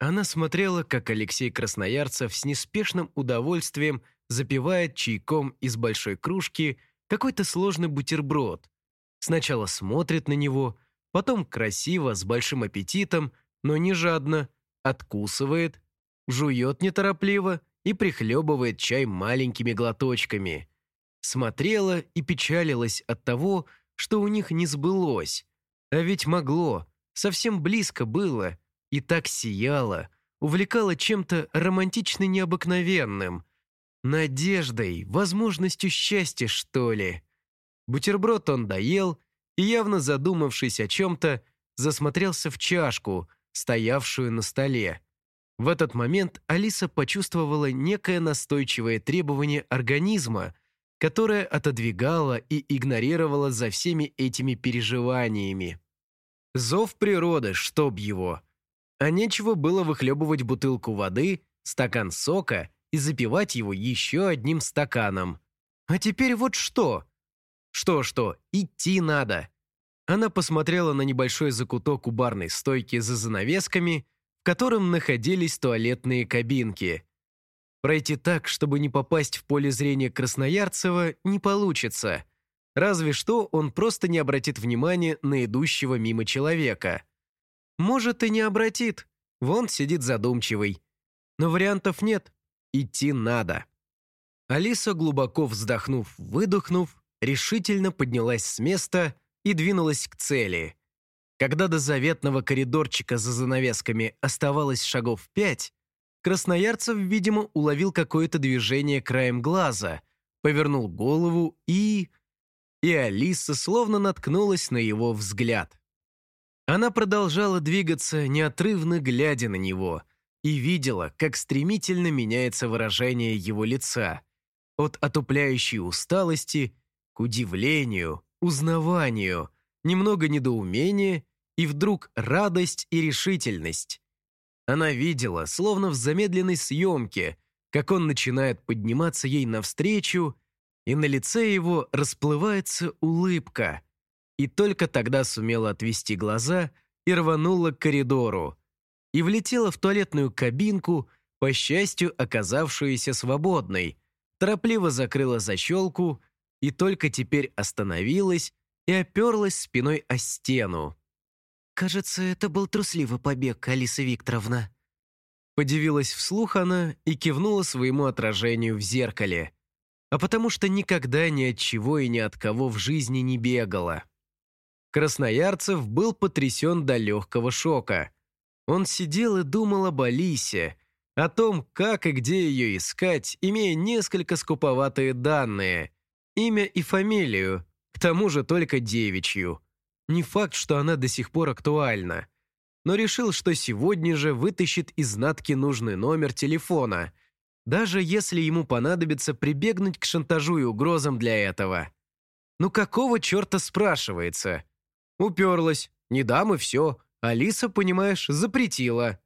Она смотрела, как Алексей Красноярцев с неспешным удовольствием запивает чайком из большой кружки какой-то сложный бутерброд. Сначала смотрит на него, потом красиво, с большим аппетитом, но не жадно, откусывает, жует неторопливо и прихлебывает чай маленькими глоточками. Смотрела и печалилась от того, что у них не сбылось. А ведь могло, совсем близко было, и так сияло, увлекало чем-то романтично необыкновенным. Надеждой, возможностью счастья, что ли. Бутерброд он доел и, явно задумавшись о чем-то, засмотрелся в чашку, стоявшую на столе. В этот момент Алиса почувствовала некое настойчивое требование организма, которое отодвигало и игнорировало за всеми этими переживаниями. Зов природы, чтоб его. А нечего было выхлебывать бутылку воды, стакан сока и запивать его еще одним стаканом. А теперь вот что? Что-что, идти надо. Она посмотрела на небольшой закуток у барной стойки за занавесками, в котором находились туалетные кабинки. Пройти так, чтобы не попасть в поле зрения Красноярцева, не получится. Разве что он просто не обратит внимания на идущего мимо человека. Может, и не обратит. Вон сидит задумчивый. Но вариантов нет. Идти надо. Алиса, глубоко вздохнув-выдохнув, решительно поднялась с места и двинулась к цели. Когда до заветного коридорчика за занавесками оставалось шагов пять, Красноярцев, видимо, уловил какое-то движение краем глаза, повернул голову и... И Алиса словно наткнулась на его взгляд. Она продолжала двигаться, неотрывно глядя на него, и видела, как стремительно меняется выражение его лица. От отупляющей усталости к удивлению, узнаванию, немного недоумения и вдруг радость и решительность. Она видела, словно в замедленной съемке, как он начинает подниматься ей навстречу, и на лице его расплывается улыбка. И только тогда сумела отвести глаза и рванула к коридору. И влетела в туалетную кабинку, по счастью, оказавшуюся свободной, торопливо закрыла защелку и только теперь остановилась и оперлась спиной о стену. «Кажется, это был трусливый побег, Алиса Викторовна». Подивилась вслух она и кивнула своему отражению в зеркале. А потому что никогда ни от чего и ни от кого в жизни не бегала. Красноярцев был потрясен до легкого шока. Он сидел и думал об Алисе, о том, как и где ее искать, имея несколько скуповатые данные, имя и фамилию, к тому же только девичью. Не факт, что она до сих пор актуальна. Но решил, что сегодня же вытащит из натки нужный номер телефона, даже если ему понадобится прибегнуть к шантажу и угрозам для этого. Ну какого черта спрашивается? Уперлась. Не дам и все. Алиса, понимаешь, запретила.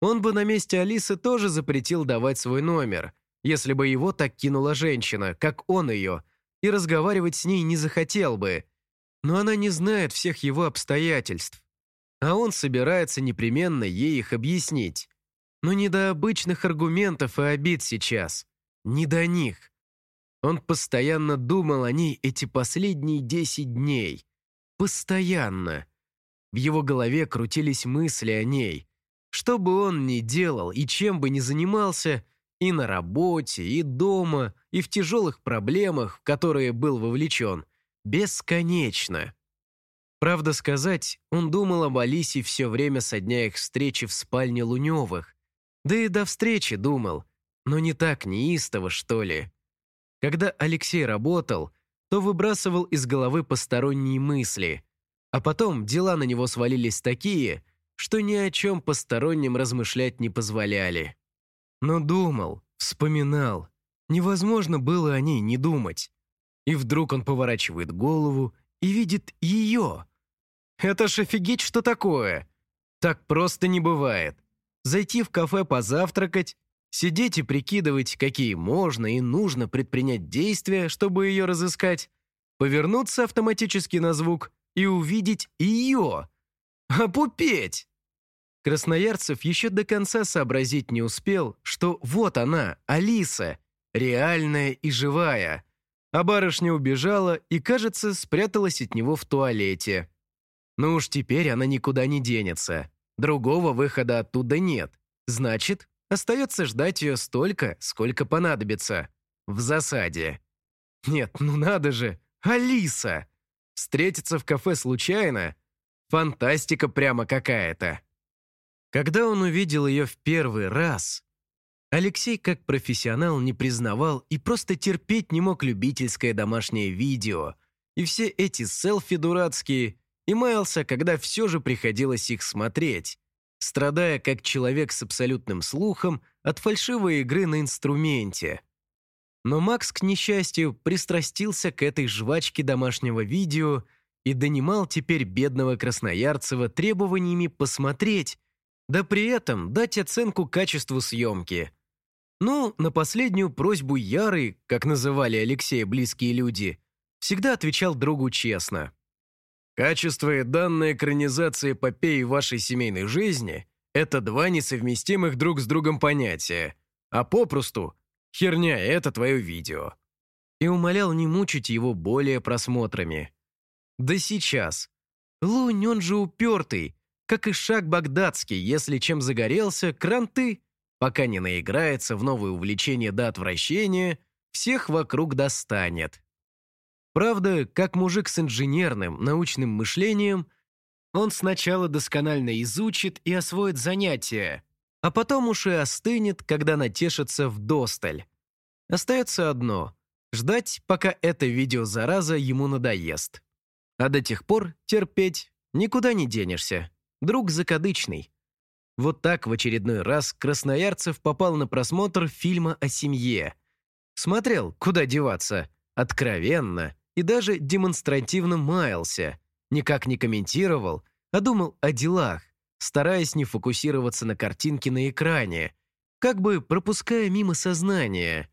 Он бы на месте Алисы тоже запретил давать свой номер, если бы его так кинула женщина, как он ее, и разговаривать с ней не захотел бы. Но она не знает всех его обстоятельств. А он собирается непременно ей их объяснить. Но не до обычных аргументов и обид сейчас. Не до них. Он постоянно думал о ней эти последние десять дней. Постоянно. В его голове крутились мысли о ней. Что бы он ни делал и чем бы ни занимался, и на работе, и дома, и в тяжелых проблемах, в которые был вовлечен, бесконечно. Правда сказать, он думал об Алисе все время со дня их встречи в спальне Луневых. Да и до встречи думал, но не так неистово, что ли. Когда Алексей работал, то выбрасывал из головы посторонние мысли, а потом дела на него свалились такие, что ни о чем постороннем размышлять не позволяли. Но думал, вспоминал. Невозможно было о ней не думать. И вдруг он поворачивает голову и видит ее. Это ж офигеть, что такое! Так просто не бывает. Зайти в кафе позавтракать, Сидеть и прикидывать, какие можно и нужно предпринять действия, чтобы ее разыскать, повернуться автоматически на звук и увидеть ее. Опупеть! Красноярцев еще до конца сообразить не успел, что вот она, Алиса, реальная и живая. А барышня убежала и, кажется, спряталась от него в туалете. Ну уж теперь она никуда не денется. Другого выхода оттуда нет. Значит, остается ждать ее столько, сколько понадобится. В засаде. Нет, ну надо же, Алиса! Встретиться в кафе случайно? Фантастика прямо какая-то. Когда он увидел ее в первый раз, Алексей как профессионал не признавал и просто терпеть не мог любительское домашнее видео и все эти селфи дурацкие, и маялся, когда все же приходилось их смотреть, страдая как человек с абсолютным слухом от фальшивой игры на инструменте. Но Макс, к несчастью, пристрастился к этой жвачке домашнего видео и донимал теперь бедного Красноярцева требованиями посмотреть, да при этом дать оценку качеству съемки. Ну, на последнюю просьбу Яры, как называли Алексея близкие люди, всегда отвечал другу честно. Качество и данная экранизация эпопеи вашей семейной жизни – это два несовместимых друг с другом понятия, а попросту – херня это твое видео. И умолял не мучить его более просмотрами. Да сейчас. Лунь, он же упертый, как и шаг багдадский, если чем загорелся, кранты, пока не наиграется в новое увлечение до отвращения, всех вокруг достанет. Правда, как мужик с инженерным, научным мышлением, он сначала досконально изучит и освоит занятия, а потом уж и остынет, когда натешится в досталь. Остается одно – ждать, пока это видео зараза ему надоест. А до тех пор терпеть никуда не денешься. Друг закадычный. Вот так в очередной раз Красноярцев попал на просмотр фильма о семье. Смотрел, куда деваться, откровенно – и даже демонстративно маялся, никак не комментировал, а думал о делах, стараясь не фокусироваться на картинке на экране, как бы пропуская мимо сознания.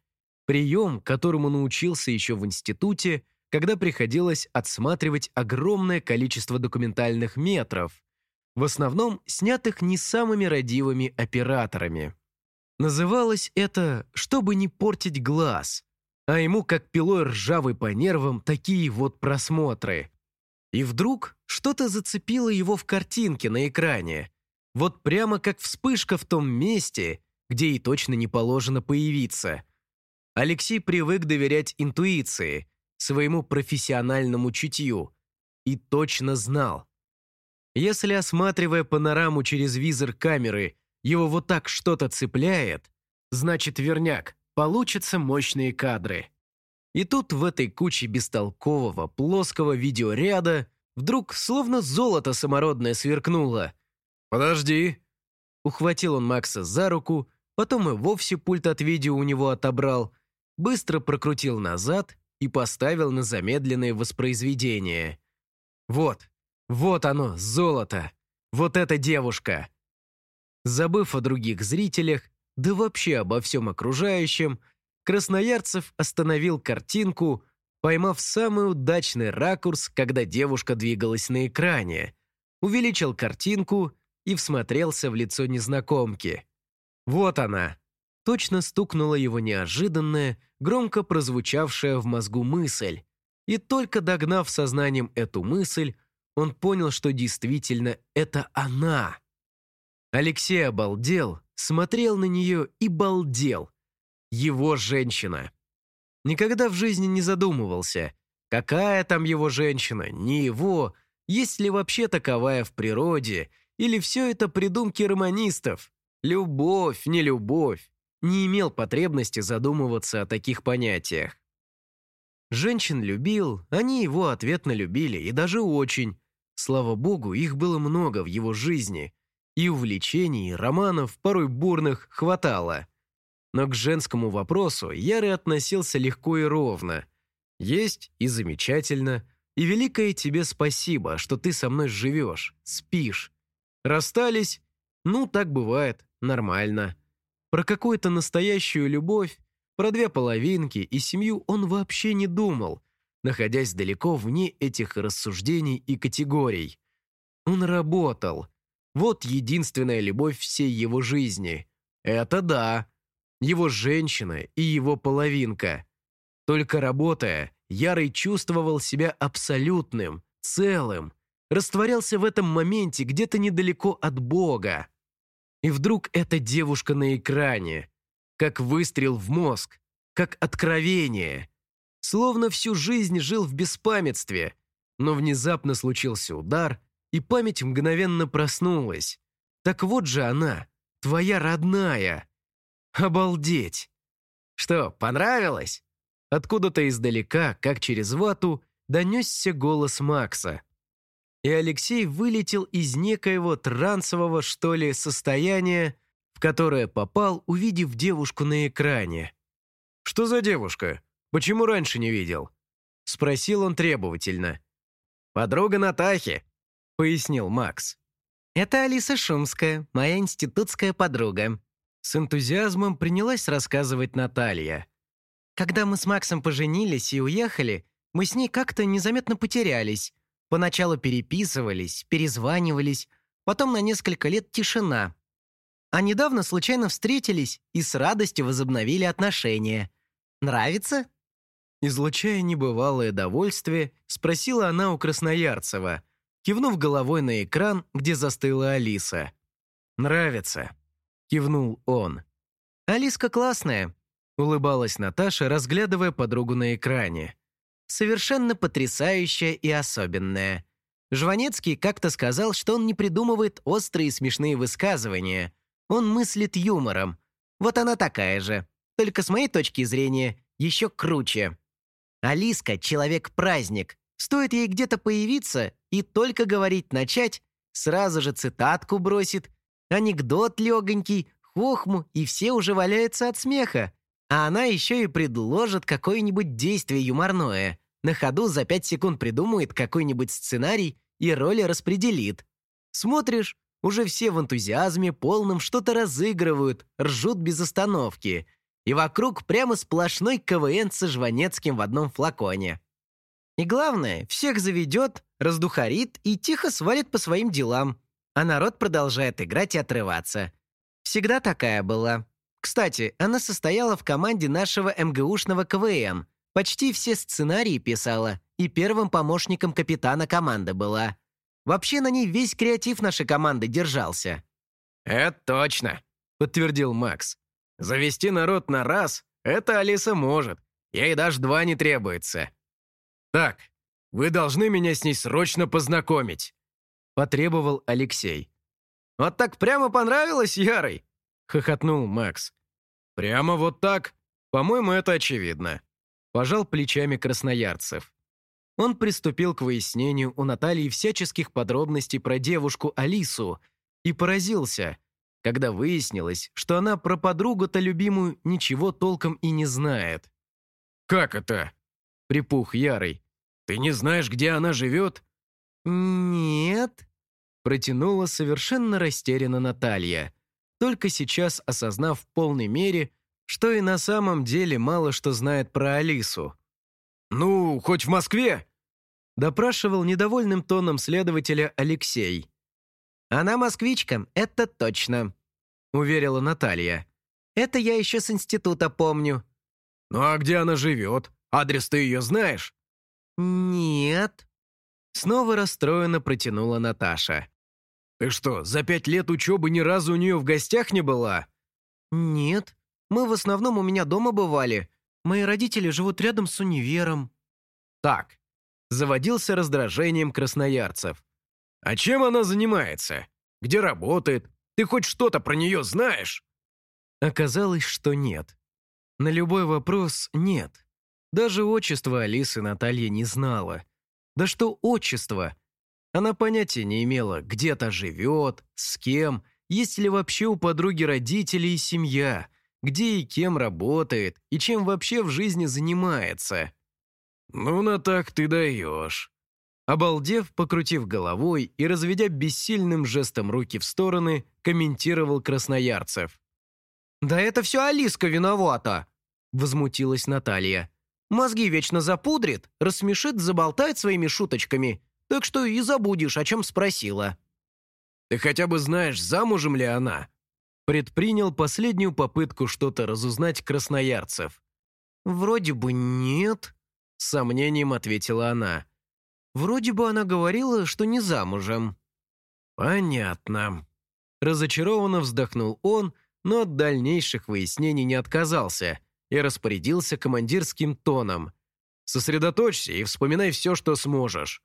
Прием, которому научился еще в институте, когда приходилось отсматривать огромное количество документальных метров, в основном снятых не самыми родивыми операторами. Называлось это «чтобы не портить глаз», а ему как пилой ржавый по нервам такие вот просмотры. И вдруг что-то зацепило его в картинке на экране. Вот прямо как вспышка в том месте, где и точно не положено появиться. Алексей привык доверять интуиции, своему профессиональному чутью, и точно знал. Если, осматривая панораму через визор камеры, его вот так что-то цепляет, значит верняк, получатся мощные кадры. И тут в этой куче бестолкового, плоского видеоряда вдруг словно золото самородное сверкнуло. «Подожди!» Ухватил он Макса за руку, потом и вовсе пульт от видео у него отобрал, быстро прокрутил назад и поставил на замедленное воспроизведение. «Вот, вот оно, золото! Вот эта девушка!» Забыв о других зрителях, да вообще обо всем окружающем, Красноярцев остановил картинку, поймав самый удачный ракурс, когда девушка двигалась на экране, увеличил картинку и всмотрелся в лицо незнакомки. Вот она. Точно стукнула его неожиданная, громко прозвучавшая в мозгу мысль. И только догнав сознанием эту мысль, он понял, что действительно это она. Алексей обалдел, смотрел на нее и балдел. Его женщина. Никогда в жизни не задумывался, какая там его женщина, не его, есть ли вообще таковая в природе, или все это придумки романистов. Любовь, не любовь. Не имел потребности задумываться о таких понятиях. Женщин любил, они его ответно любили, и даже очень. Слава богу, их было много в его жизни, и увлечений, романов, порой бурных, хватало. Но к женскому вопросу Ярый относился легко и ровно. Есть и замечательно, и великое тебе спасибо, что ты со мной живешь, спишь. Расстались? Ну, так бывает, нормально. Про какую-то настоящую любовь, про две половинки и семью он вообще не думал, находясь далеко вне этих рассуждений и категорий. Он работал – Вот единственная любовь всей его жизни. Это да. Его женщина и его половинка. Только работая, Ярый чувствовал себя абсолютным, целым, растворялся в этом моменте где-то недалеко от Бога. И вдруг эта девушка на экране, как выстрел в мозг, как откровение. Словно всю жизнь жил в беспамятстве, но внезапно случился удар, и память мгновенно проснулась. Так вот же она, твоя родная. Обалдеть! Что, понравилось? Откуда-то издалека, как через вату, донесся голос Макса. И Алексей вылетел из некоего трансового, что ли, состояния, в которое попал, увидев девушку на экране. «Что за девушка? Почему раньше не видел?» Спросил он требовательно. «Подруга Натахи», — пояснил Макс. «Это Алиса Шумская, моя институтская подруга», с энтузиазмом принялась рассказывать Наталья. «Когда мы с Максом поженились и уехали, мы с ней как-то незаметно потерялись. Поначалу переписывались, перезванивались, потом на несколько лет тишина. А недавно случайно встретились и с радостью возобновили отношения. Нравится?» Излучая небывалое довольствие, спросила она у Красноярцева, кивнув головой на экран, где застыла Алиса. «Нравится», — кивнул он. «Алиска классная», — улыбалась Наташа, разглядывая подругу на экране. «Совершенно потрясающая и особенная. Жванецкий как-то сказал, что он не придумывает острые и смешные высказывания. Он мыслит юмором. Вот она такая же. Только с моей точки зрения, еще круче. Алиска — человек-праздник. Стоит ей где-то появиться и только говорить начать, сразу же цитатку бросит, анекдот легонький, хохму, и все уже валяются от смеха. А она еще и предложит какое-нибудь действие юморное. На ходу за пять секунд придумает какой-нибудь сценарий и роли распределит. Смотришь, уже все в энтузиазме полном что-то разыгрывают, ржут без остановки — и вокруг прямо сплошной КВН со Жванецким в одном флаконе. И главное, всех заведет, раздухарит и тихо свалит по своим делам, а народ продолжает играть и отрываться. Всегда такая была. Кстати, она состояла в команде нашего МГУшного КВН, почти все сценарии писала и первым помощником капитана команды была. Вообще на ней весь креатив нашей команды держался. «Это точно», — подтвердил Макс. Завести народ на раз — это Алиса может. Ей даже два не требуется. Так, вы должны меня с ней срочно познакомить», — потребовал Алексей. «Вот так прямо понравилось, Ярый?» — хохотнул Макс. «Прямо вот так? По-моему, это очевидно», — пожал плечами красноярцев. Он приступил к выяснению у Натальи всяческих подробностей про девушку Алису и поразился — когда выяснилось, что она про подругу-то любимую ничего толком и не знает. «Как это?» — припух Ярый. «Ты не знаешь, где она живет?» «Нет», — протянула совершенно растерянно Наталья, только сейчас осознав в полной мере, что и на самом деле мало что знает про Алису. «Ну, хоть в Москве?» — допрашивал недовольным тоном следователя Алексей. «Она москвичка, это точно», — уверила Наталья. «Это я еще с института помню». «Ну а где она живет? Адрес ты ее знаешь?» «Нет». Снова расстроенно протянула Наташа. «Ты что, за пять лет учебы ни разу у нее в гостях не была?» «Нет. Мы в основном у меня дома бывали. Мои родители живут рядом с универом». «Так», — заводился раздражением красноярцев. «А чем она занимается? Где работает? Ты хоть что-то про нее знаешь?» Оказалось, что нет. На любой вопрос «нет». Даже отчество Алисы Наталья не знала. Да что отчество? Она понятия не имела, где-то живет, с кем, есть ли вообще у подруги родители и семья, где и кем работает, и чем вообще в жизни занимается. «Ну, на так ты даешь», Обалдев, покрутив головой и разведя бессильным жестом руки в стороны, комментировал Красноярцев. «Да это все Алиска виновата!» – возмутилась Наталья. «Мозги вечно запудрит, рассмешит, заболтает своими шуточками, так что и забудешь, о чем спросила». Ты хотя бы знаешь, замужем ли она?» Предпринял последнюю попытку что-то разузнать красноярцев. «Вроде бы нет», — с сомнением ответила она. «Вроде бы она говорила, что не замужем». «Понятно». Разочарованно вздохнул он, но от дальнейших выяснений не отказался и распорядился командирским тоном. «Сосредоточься и вспоминай все, что сможешь».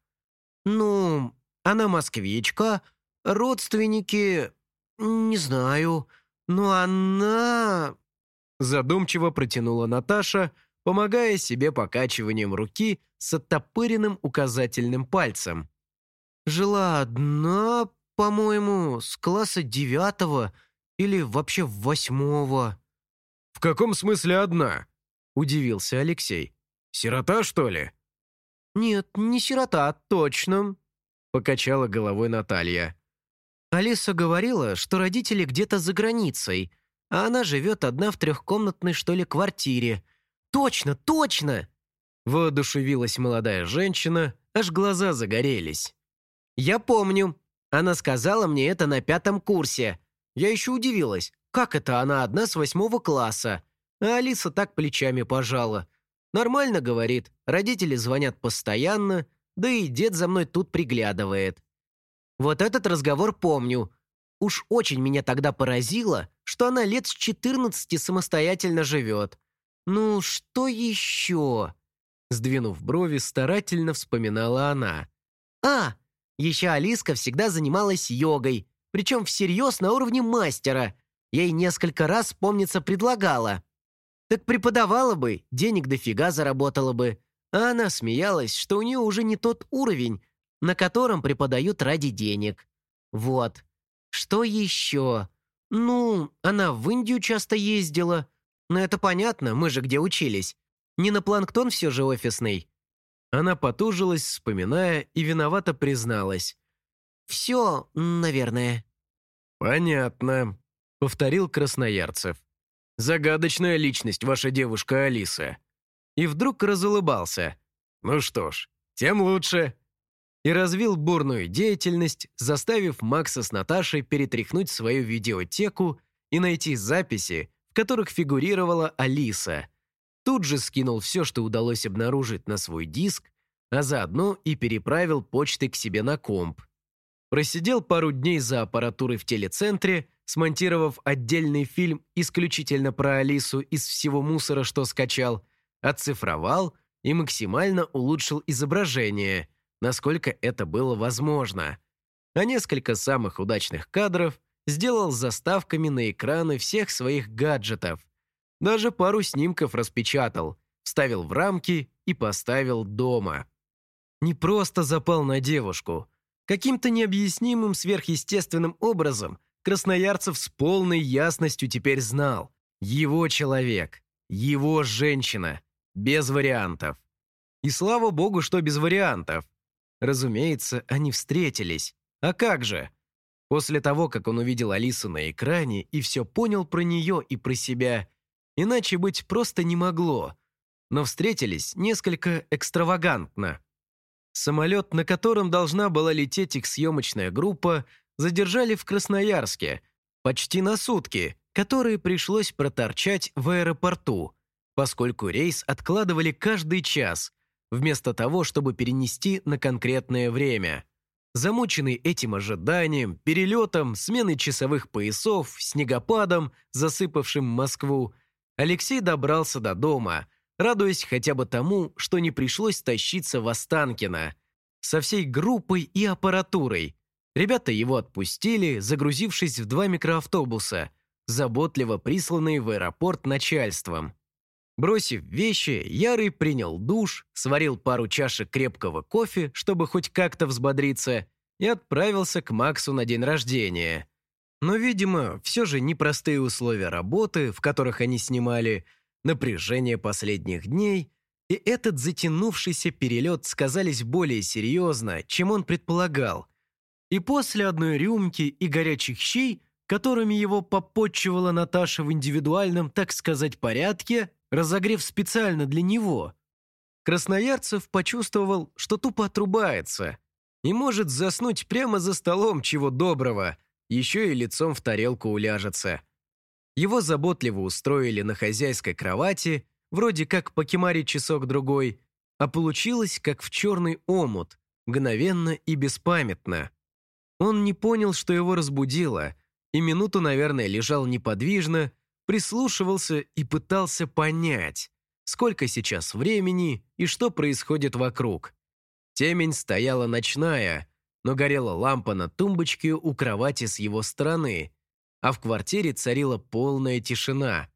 «Ну, она москвичка, родственники... не знаю, но она...» Задумчиво протянула Наташа, помогая себе покачиванием руки с оттопыренным указательным пальцем. «Жила одна, по-моему, с класса девятого или вообще восьмого». «В каком смысле одна?» – удивился Алексей. «Сирота, что ли?» «Нет, не сирота, точно», – покачала головой Наталья. Алиса говорила, что родители где-то за границей, а она живет одна в трехкомнатной, что ли, квартире. «Точно, точно!» Воодушевилась молодая женщина, аж глаза загорелись. «Я помню. Она сказала мне это на пятом курсе. Я еще удивилась, как это она одна с восьмого класса? А Алиса так плечами пожала. Нормально, говорит, родители звонят постоянно, да и дед за мной тут приглядывает. Вот этот разговор помню. Уж очень меня тогда поразило, что она лет с 14 самостоятельно живет. Ну, что еще? Сдвинув брови, старательно вспоминала она. А, еще Алиска всегда занималась йогой, причем всерьез на уровне мастера. Ей несколько раз, помнится, предлагала. Так преподавала бы, денег дофига заработала бы. А она смеялась, что у нее уже не тот уровень, на котором преподают ради денег. Вот. Что еще? Ну, она в Индию часто ездила. Но это понятно, мы же где учились. Не на планктон все же офисный. Она потужилась, вспоминая, и виновато призналась. «Все, наверное». «Понятно», — повторил Красноярцев. «Загадочная личность ваша девушка Алиса». И вдруг разулыбался. «Ну что ж, тем лучше». И развил бурную деятельность, заставив Макса с Наташей перетряхнуть свою видеотеку и найти записи, в которых фигурировала Алиса. Тут же скинул все, что удалось обнаружить на свой диск, а заодно и переправил почты к себе на комп. Просидел пару дней за аппаратурой в телецентре, смонтировав отдельный фильм исключительно про Алису из всего мусора, что скачал, оцифровал и максимально улучшил изображение, насколько это было возможно. А несколько самых удачных кадров сделал заставками на экраны всех своих гаджетов. Даже пару снимков распечатал, вставил в рамки и поставил дома. Не просто запал на девушку – Каким-то необъяснимым сверхъестественным образом Красноярцев с полной ясностью теперь знал. Его человек, его женщина, без вариантов. И слава богу, что без вариантов. Разумеется, они встретились. А как же? После того, как он увидел Алису на экране и все понял про нее и про себя, иначе быть просто не могло. Но встретились несколько экстравагантно. Самолет, на котором должна была лететь их съемочная группа, задержали в Красноярске почти на сутки, которые пришлось проторчать в аэропорту, поскольку рейс откладывали каждый час, вместо того, чтобы перенести на конкретное время. Замученный этим ожиданием, перелетом, сменой часовых поясов, снегопадом, засыпавшим Москву, Алексей добрался до дома – радуясь хотя бы тому, что не пришлось тащиться в Останкино. Со всей группой и аппаратурой. Ребята его отпустили, загрузившись в два микроавтобуса, заботливо присланные в аэропорт начальством. Бросив вещи, Ярый принял душ, сварил пару чашек крепкого кофе, чтобы хоть как-то взбодриться, и отправился к Максу на день рождения. Но, видимо, все же непростые условия работы, в которых они снимали – напряжение последних дней и этот затянувшийся перелет сказались более серьезно, чем он предполагал. И после одной рюмки и горячих щей, которыми его попотчевала Наташа в индивидуальном, так сказать, порядке, разогрев специально для него, Красноярцев почувствовал, что тупо отрубается. и может заснуть прямо за столом, чего доброго, еще и лицом в тарелку уляжется. Его заботливо устроили на хозяйской кровати, вроде как покемарить часок-другой, а получилось, как в черный омут, мгновенно и беспамятно. Он не понял, что его разбудило, и минуту, наверное, лежал неподвижно, прислушивался и пытался понять, сколько сейчас времени и что происходит вокруг. Темень стояла ночная, но горела лампа на тумбочке у кровати с его стороны, а в квартире царила полная тишина.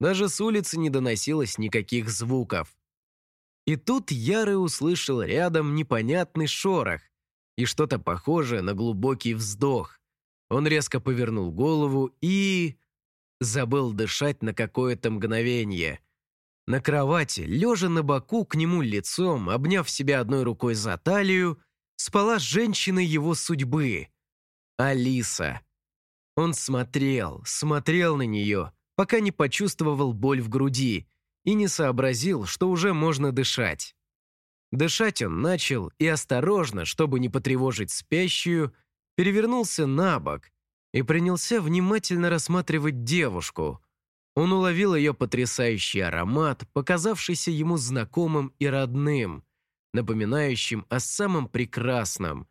Даже с улицы не доносилось никаких звуков. И тут Ярый услышал рядом непонятный шорох и что-то похожее на глубокий вздох. Он резко повернул голову и... забыл дышать на какое-то мгновение. На кровати, лежа на боку к нему лицом, обняв себя одной рукой за талию, спала женщина его судьбы. Алиса. Он смотрел, смотрел на нее, пока не почувствовал боль в груди и не сообразил, что уже можно дышать. Дышать он начал и осторожно, чтобы не потревожить спящую, перевернулся на бок и принялся внимательно рассматривать девушку. Он уловил ее потрясающий аромат, показавшийся ему знакомым и родным, напоминающим о самом прекрасном,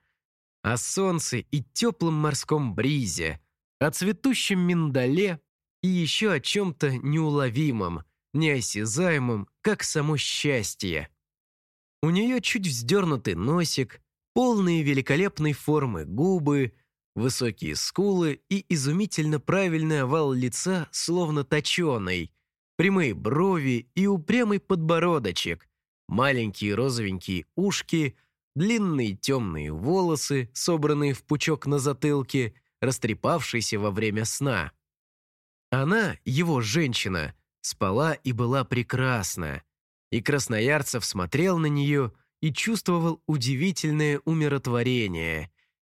о солнце и теплом морском бризе, о цветущем миндале и еще о чем-то неуловимом, неосязаемым, как само счастье. У нее чуть вздернутый носик, полные великолепной формы губы, высокие скулы и изумительно правильный овал лица, словно точеный, прямые брови и упрямый подбородочек, маленькие розовенькие ушки, длинные темные волосы, собранные в пучок на затылке, растрепавшиеся во время сна. Она, его женщина, спала и была прекрасна, и Красноярцев смотрел на нее и чувствовал удивительное умиротворение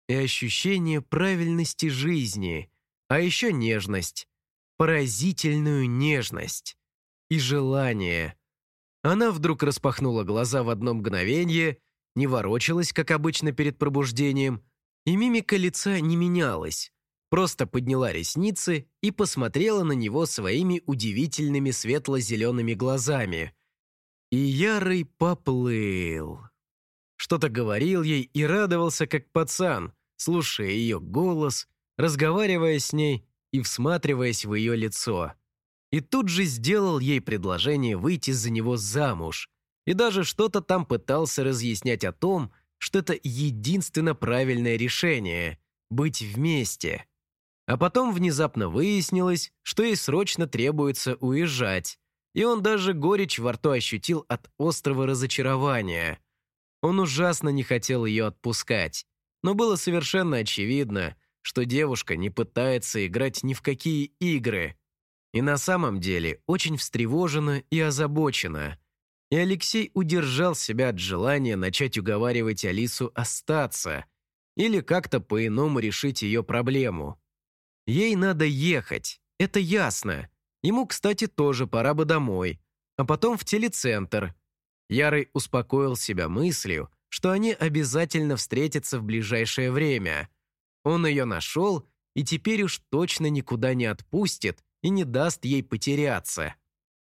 и ощущение правильности жизни, а еще нежность, поразительную нежность и желание. Она вдруг распахнула глаза в одно мгновение, не ворочалась, как обычно перед пробуждением, и мимика лица не менялась, просто подняла ресницы и посмотрела на него своими удивительными светло-зелеными глазами – и Ярый поплыл. Что-то говорил ей и радовался, как пацан, слушая ее голос, разговаривая с ней и всматриваясь в ее лицо. И тут же сделал ей предложение выйти за него замуж, и даже что-то там пытался разъяснять о том, что это единственно правильное решение – быть вместе. А потом внезапно выяснилось, что ей срочно требуется уезжать, и он даже горечь во рту ощутил от острого разочарования. Он ужасно не хотел ее отпускать, но было совершенно очевидно, что девушка не пытается играть ни в какие игры. И на самом деле очень встревожена и озабочена. И Алексей удержал себя от желания начать уговаривать Алису остаться или как-то по-иному решить ее проблему. Ей надо ехать, это ясно. Ему, кстати, тоже пора бы домой, а потом в телецентр. Ярый успокоил себя мыслью, что они обязательно встретятся в ближайшее время. Он ее нашел и теперь уж точно никуда не отпустит и не даст ей потеряться.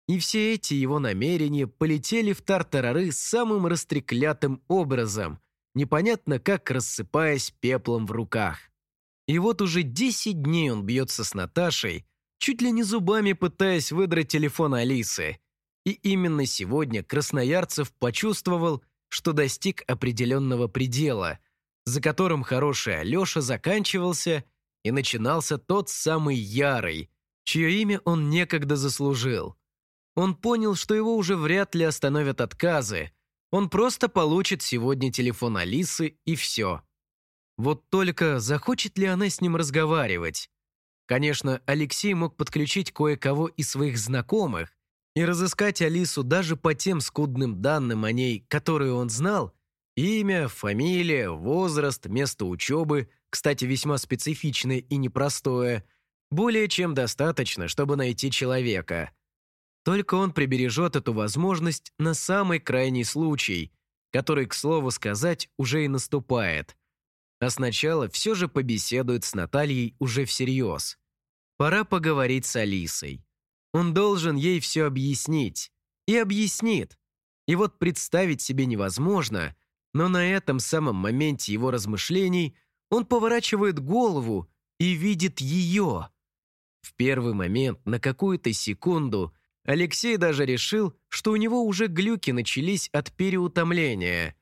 И все эти его намерения полетели в тартарары самым растреклятым образом, непонятно как рассыпаясь пеплом в руках. И вот уже 10 дней он бьется с Наташей, чуть ли не зубами пытаясь выдрать телефон Алисы. И именно сегодня Красноярцев почувствовал, что достиг определенного предела, за которым хороший Алеша заканчивался и начинался тот самый Ярый, чье имя он некогда заслужил. Он понял, что его уже вряд ли остановят отказы, он просто получит сегодня телефон Алисы и все. Вот только захочет ли она с ним разговаривать? Конечно, Алексей мог подключить кое-кого из своих знакомых и разыскать Алису даже по тем скудным данным о ней, которые он знал, имя, фамилия, возраст, место учебы, кстати, весьма специфичное и непростое, более чем достаточно, чтобы найти человека. Только он прибережет эту возможность на самый крайний случай, который, к слову сказать, уже и наступает. А сначала все же побеседует с Натальей уже всерьез. Пора поговорить с Алисой. Он должен ей все объяснить. И объяснит. И вот представить себе невозможно, но на этом самом моменте его размышлений он поворачивает голову и видит ее. В первый момент, на какую-то секунду, Алексей даже решил, что у него уже глюки начались от переутомления.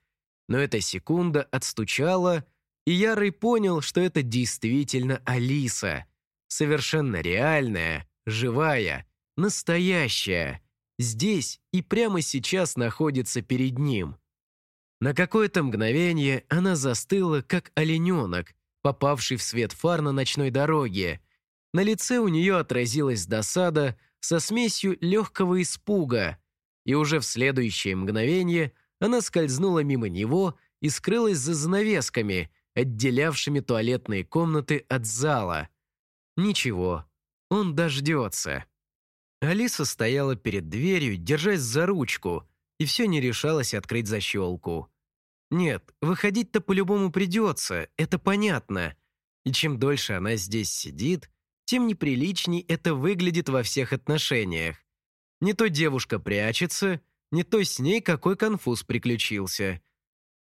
Но эта секунда отстучала, и Ярый понял, что это действительно Алиса. Совершенно реальная, живая, настоящая. Здесь и прямо сейчас находится перед ним. На какое-то мгновение она застыла, как олененок, попавший в свет фар на ночной дороге. На лице у нее отразилась досада – со смесью легкого испуга, и уже в следующее мгновение она скользнула мимо него и скрылась за занавесками, отделявшими туалетные комнаты от зала. Ничего, он дождется. Алиса стояла перед дверью, держась за ручку, и все не решалась открыть защелку. Нет, выходить-то по-любому придется, это понятно. И чем дольше она здесь сидит, тем неприличней это выглядит во всех отношениях. Не то девушка прячется, не то с ней какой конфуз приключился.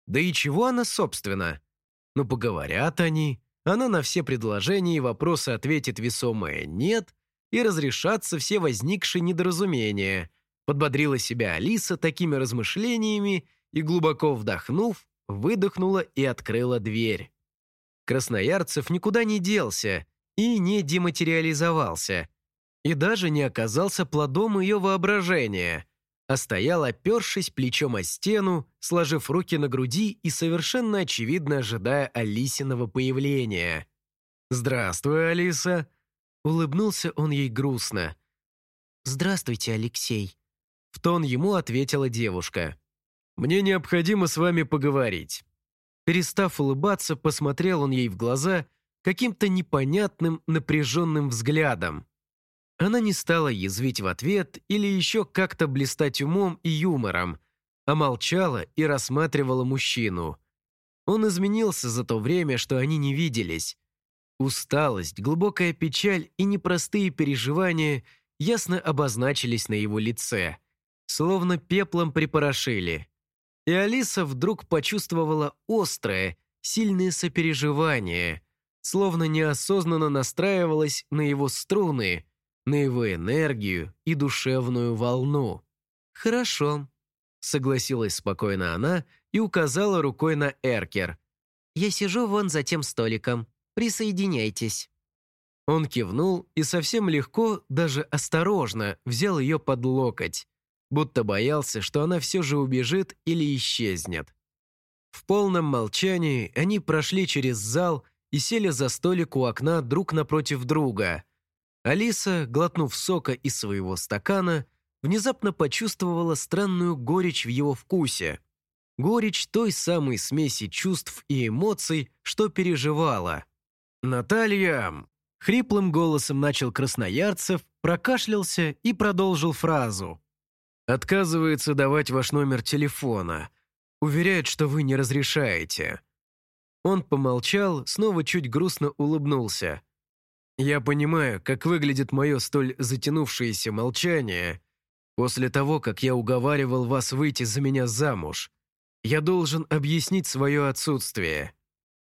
Да и чего она, собственно? Ну, поговорят они, она на все предложения и вопросы ответит весомое «нет», и разрешатся все возникшие недоразумения. Подбодрила себя Алиса такими размышлениями и, глубоко вдохнув, выдохнула и открыла дверь. Красноярцев никуда не делся, и не дематериализовался, и даже не оказался плодом ее воображения, а стоял, опершись плечом о стену, сложив руки на груди и совершенно очевидно ожидая Алисиного появления. «Здравствуй, Алиса!» Улыбнулся он ей грустно. «Здравствуйте, Алексей!» В тон ему ответила девушка. «Мне необходимо с вами поговорить». Перестав улыбаться, посмотрел он ей в глаза – каким-то непонятным напряженным взглядом. Она не стала язвить в ответ или еще как-то блистать умом и юмором, а молчала и рассматривала мужчину. Он изменился за то время, что они не виделись. Усталость, глубокая печаль и непростые переживания ясно обозначились на его лице, словно пеплом припорошили. И Алиса вдруг почувствовала острое, сильное сопереживание – словно неосознанно настраивалась на его струны, на его энергию и душевную волну. «Хорошо», — согласилась спокойно она и указала рукой на Эркер. «Я сижу вон за тем столиком. Присоединяйтесь». Он кивнул и совсем легко, даже осторожно, взял ее под локоть, будто боялся, что она все же убежит или исчезнет. В полном молчании они прошли через зал и сели за столик у окна друг напротив друга. Алиса, глотнув сока из своего стакана, внезапно почувствовала странную горечь в его вкусе. Горечь той самой смеси чувств и эмоций, что переживала. «Наталья!» — хриплым голосом начал Красноярцев, прокашлялся и продолжил фразу. «Отказывается давать ваш номер телефона. Уверяет, что вы не разрешаете. Он помолчал, снова чуть грустно улыбнулся. «Я понимаю, как выглядит мое столь затянувшееся молчание. После того, как я уговаривал вас выйти за меня замуж, я должен объяснить свое отсутствие».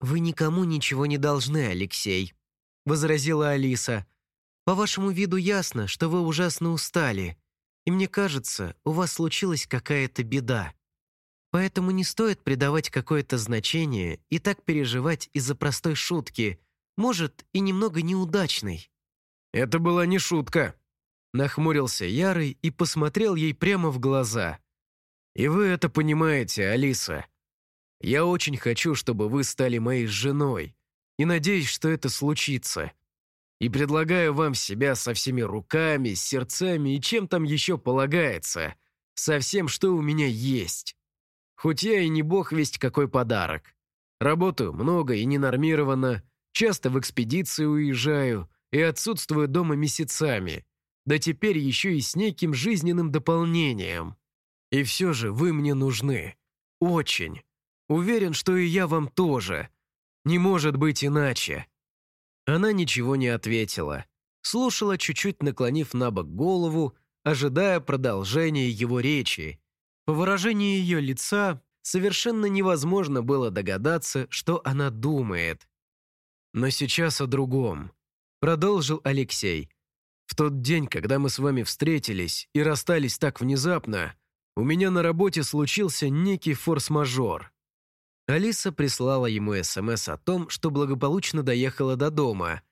«Вы никому ничего не должны, Алексей», — возразила Алиса. «По вашему виду ясно, что вы ужасно устали, и мне кажется, у вас случилась какая-то беда». Поэтому не стоит придавать какое-то значение и так переживать из-за простой шутки, может, и немного неудачной. «Это была не шутка», — нахмурился Ярый и посмотрел ей прямо в глаза. «И вы это понимаете, Алиса. Я очень хочу, чтобы вы стали моей женой, и надеюсь, что это случится. И предлагаю вам себя со всеми руками, сердцами и чем там еще полагается, со всем, что у меня есть». Хоть я и не бог весть какой подарок. Работаю много и ненормированно, часто в экспедиции уезжаю и отсутствую дома месяцами. Да теперь еще и с неким жизненным дополнением. И все же вы мне нужны. очень. Уверен, что и я вам тоже. Не может быть иначе». Она ничего не ответила. Слушала, чуть-чуть наклонив на бок голову, ожидая продолжения его речи. По выражению ее лица совершенно невозможно было догадаться, что она думает. «Но сейчас о другом», — продолжил Алексей. «В тот день, когда мы с вами встретились и расстались так внезапно, у меня на работе случился некий форс-мажор». Алиса прислала ему СМС о том, что благополучно доехала до дома,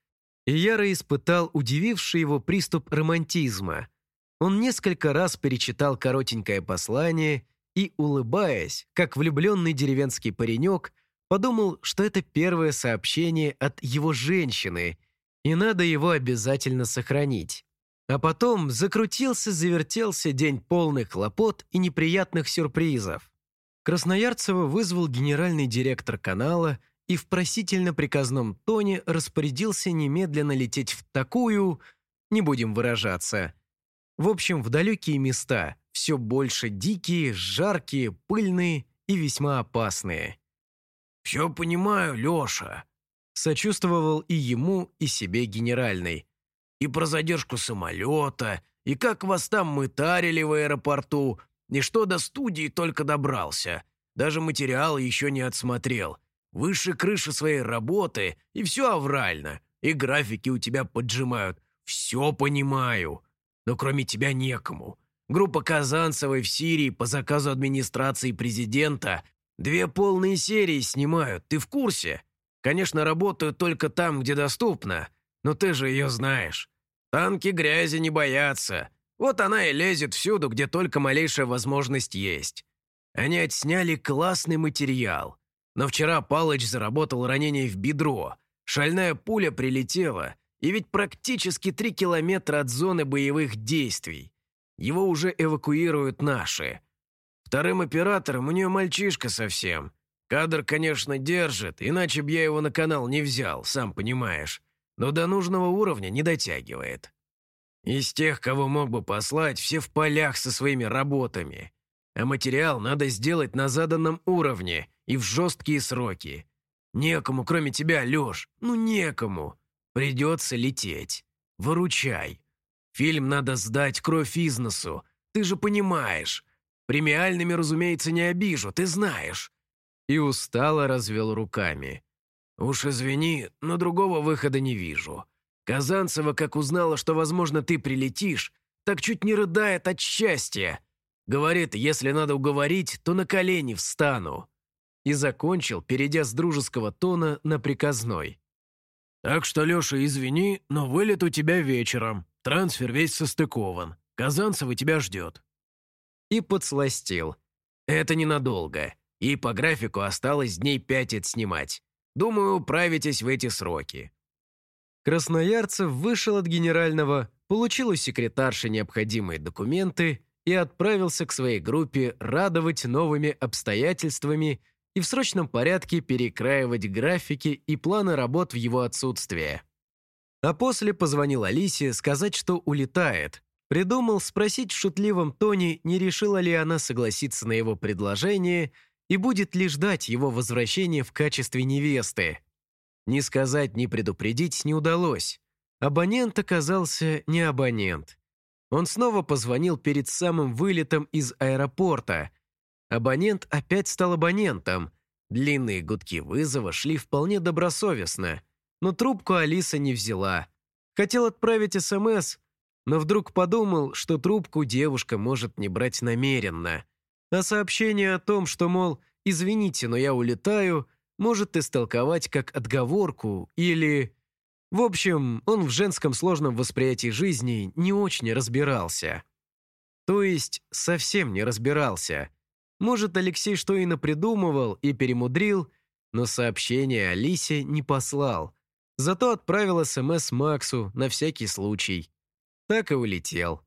и Яра испытал удививший его приступ романтизма — он несколько раз перечитал коротенькое послание и, улыбаясь, как влюбленный деревенский паренек, подумал, что это первое сообщение от его женщины, и надо его обязательно сохранить. А потом закрутился, завертелся день полных хлопот и неприятных сюрпризов. Красноярцева вызвал генеральный директор канала и в просительно-приказном тоне распорядился немедленно лететь в такую, не будем выражаться, в общем, в далекие места, все больше дикие, жаркие, пыльные и весьма опасные. «Все понимаю, Леша», — сочувствовал и ему, и себе генеральный. «И про задержку самолета, и как вас там мытарили в аэропорту, и что до студии только добрался. Даже материал еще не отсмотрел. Выше крыши своей работы, и все аврально, и графики у тебя поджимают. Все понимаю но кроме тебя некому. Группа Казанцевой в Сирии по заказу администрации президента две полные серии снимают, ты в курсе? Конечно, работают только там, где доступно, но ты же ее знаешь. Танки грязи не боятся. Вот она и лезет всюду, где только малейшая возможность есть. Они отсняли классный материал. Но вчера Палыч заработал ранение в бедро. Шальная пуля прилетела, и ведь практически три километра от зоны боевых действий. Его уже эвакуируют наши. Вторым оператором у нее мальчишка совсем. Кадр, конечно, держит, иначе б я его на канал не взял, сам понимаешь. Но до нужного уровня не дотягивает. Из тех, кого мог бы послать, все в полях со своими работами. А материал надо сделать на заданном уровне и в жесткие сроки. Некому, кроме тебя, Леш, ну некому. Придется лететь. Выручай. Фильм надо сдать кровь из. Ты же понимаешь. Премиальными, разумеется, не обижу, ты знаешь». И устало развел руками. «Уж извини, но другого выхода не вижу. Казанцева, как узнала, что, возможно, ты прилетишь, так чуть не рыдает от счастья. Говорит, если надо уговорить, то на колени встану». И закончил, перейдя с дружеского тона на приказной. Так что, Леша, извини, но вылет у тебя вечером. Трансфер весь состыкован. Казанцева тебя ждет». И подсластил. «Это ненадолго. И по графику осталось дней пять отснимать. Думаю, управитесь в эти сроки». Красноярцев вышел от генерального, получил у секретарши необходимые документы и отправился к своей группе радовать новыми обстоятельствами и в срочном порядке перекраивать графики и планы работ в его отсутствие. А после позвонил Алисе сказать, что улетает. Придумал спросить в шутливом тоне, не решила ли она согласиться на его предложение и будет ли ждать его возвращения в качестве невесты. Ни сказать, ни предупредить не удалось. Абонент оказался не абонент. Он снова позвонил перед самым вылетом из аэропорта – Абонент опять стал абонентом. Длинные гудки вызова шли вполне добросовестно, но трубку Алиса не взяла. Хотел отправить СМС, но вдруг подумал, что трубку девушка может не брать намеренно. А сообщение о том, что, мол, «извините, но я улетаю», может истолковать как отговорку или... В общем, он в женском сложном восприятии жизни не очень разбирался. То есть совсем не разбирался. Может, Алексей что и напридумывал и перемудрил, но сообщение Алисе не послал. Зато отправил СМС Максу на всякий случай. Так и улетел.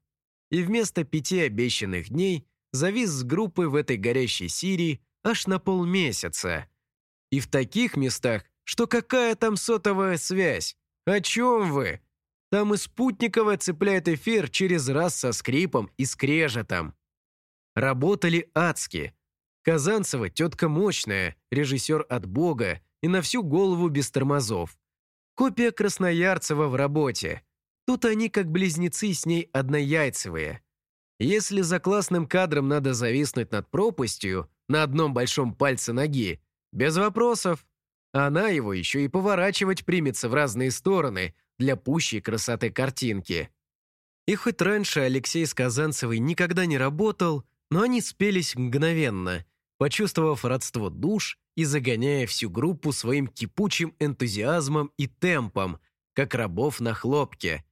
И вместо пяти обещанных дней завис с группой в этой горящей Сирии аж на полмесяца. И в таких местах, что какая там сотовая связь? О чем вы? Там и спутниковая цепляет эфир через раз со скрипом и скрежетом. Работали адски. Казанцева тетка мощная, режиссер от бога и на всю голову без тормозов. Копия Красноярцева в работе. Тут они как близнецы с ней однояйцевые. Если за классным кадром надо зависнуть над пропастью на одном большом пальце ноги, без вопросов. Она его еще и поворачивать примется в разные стороны для пущей красоты картинки. И хоть раньше Алексей с никогда не работал, но они спелись мгновенно, почувствовав родство душ и загоняя всю группу своим кипучим энтузиазмом и темпом, как рабов на хлопке.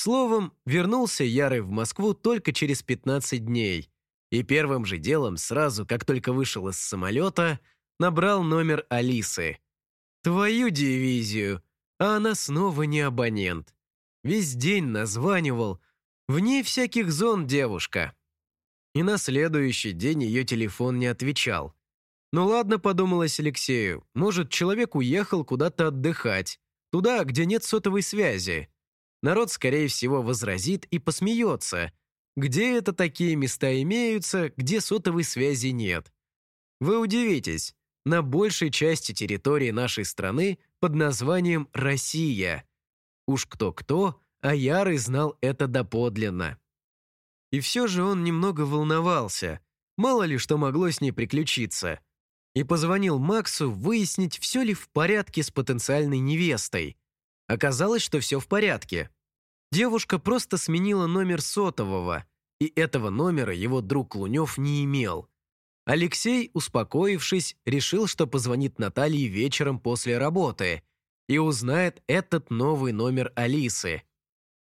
Словом, вернулся Ярый в Москву только через 15 дней. И первым же делом, сразу как только вышел из самолета, набрал номер Алисы. «Твою дивизию!» А она снова не абонент. Весь день названивал. Вне всяких зон девушка. И на следующий день ее телефон не отвечал. Ну ладно, подумалось Алексею, может, человек уехал куда-то отдыхать, туда, где нет сотовой связи. Народ, скорее всего, возразит и посмеется. Где это такие места имеются, где сотовой связи нет? Вы удивитесь, на большей части территории нашей страны под названием «Россия». Уж кто-кто, а Ярый знал это доподлинно. И все же он немного волновался, мало ли что могло с ней приключиться. И позвонил Максу выяснить, все ли в порядке с потенциальной невестой. Оказалось, что все в порядке. Девушка просто сменила номер сотового, и этого номера его друг Лунев не имел. Алексей, успокоившись, решил, что позвонит Наталье вечером после работы и узнает этот новый номер Алисы.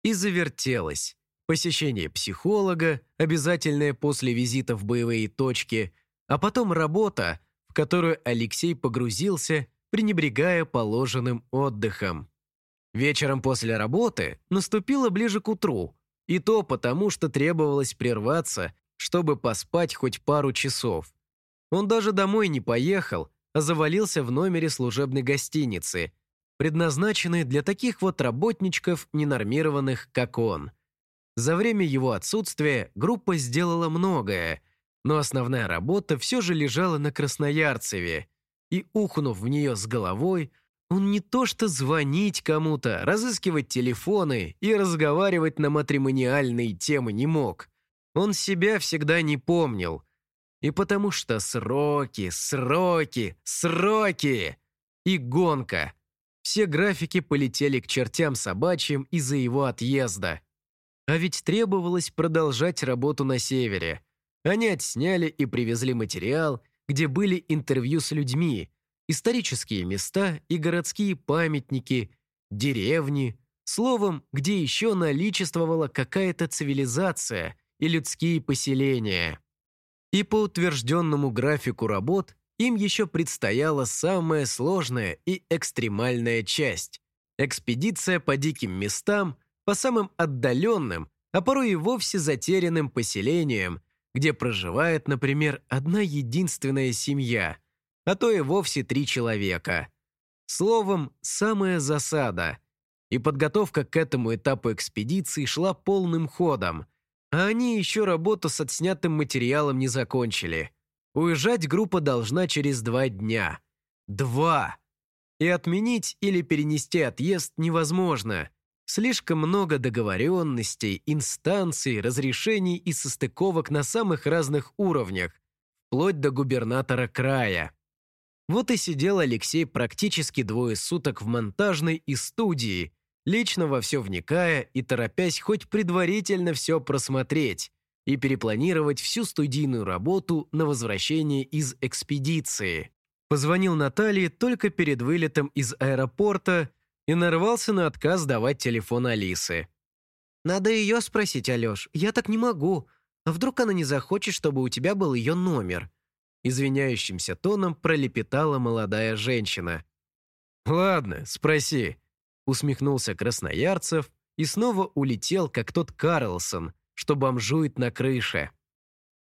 И завертелось. Посещение психолога, обязательное после визита в боевые точки, а потом работа, в которую Алексей погрузился, пренебрегая положенным отдыхом. Вечером после работы наступило ближе к утру, и то потому, что требовалось прерваться, чтобы поспать хоть пару часов. Он даже домой не поехал, а завалился в номере служебной гостиницы, предназначенной для таких вот работничков, ненормированных, как он. За время его отсутствия группа сделала многое, но основная работа все же лежала на Красноярцеве, и, ухнув в нее с головой, он не то что звонить кому-то, разыскивать телефоны и разговаривать на матримониальные темы не мог. Он себя всегда не помнил. И потому что сроки, сроки, сроки! И гонка. Все графики полетели к чертям собачьим из-за его отъезда. А ведь требовалось продолжать работу на севере. Они отсняли и привезли материал, где были интервью с людьми, исторические места и городские памятники, деревни, словом, где еще наличествовала какая-то цивилизация и людские поселения. И по утвержденному графику работ им еще предстояла самая сложная и экстремальная часть – экспедиция по диким местам, по самым отдаленным, а порой и вовсе затерянным поселениям, где проживает, например, одна единственная семья – а то и вовсе три человека. Словом, самая засада. И подготовка к этому этапу экспедиции шла полным ходом, а они еще работу с отснятым материалом не закончили. Уезжать группа должна через два дня. Два! И отменить или перенести отъезд невозможно. Слишком много договоренностей, инстанций, разрешений и состыковок на самых разных уровнях, вплоть до губернатора края. Вот и сидел Алексей практически двое суток в монтажной и студии, лично во все вникая и торопясь хоть предварительно все просмотреть и перепланировать всю студийную работу на возвращение из экспедиции. Позвонил Наталье только перед вылетом из аэропорта и нарвался на отказ давать телефон Алисы. «Надо ее спросить, Алеш, я так не могу. А вдруг она не захочет, чтобы у тебя был ее номер?» Извиняющимся тоном пролепетала молодая женщина. «Ладно, спроси», — усмехнулся Красноярцев и снова улетел, как тот Карлсон, что бомжует на крыше.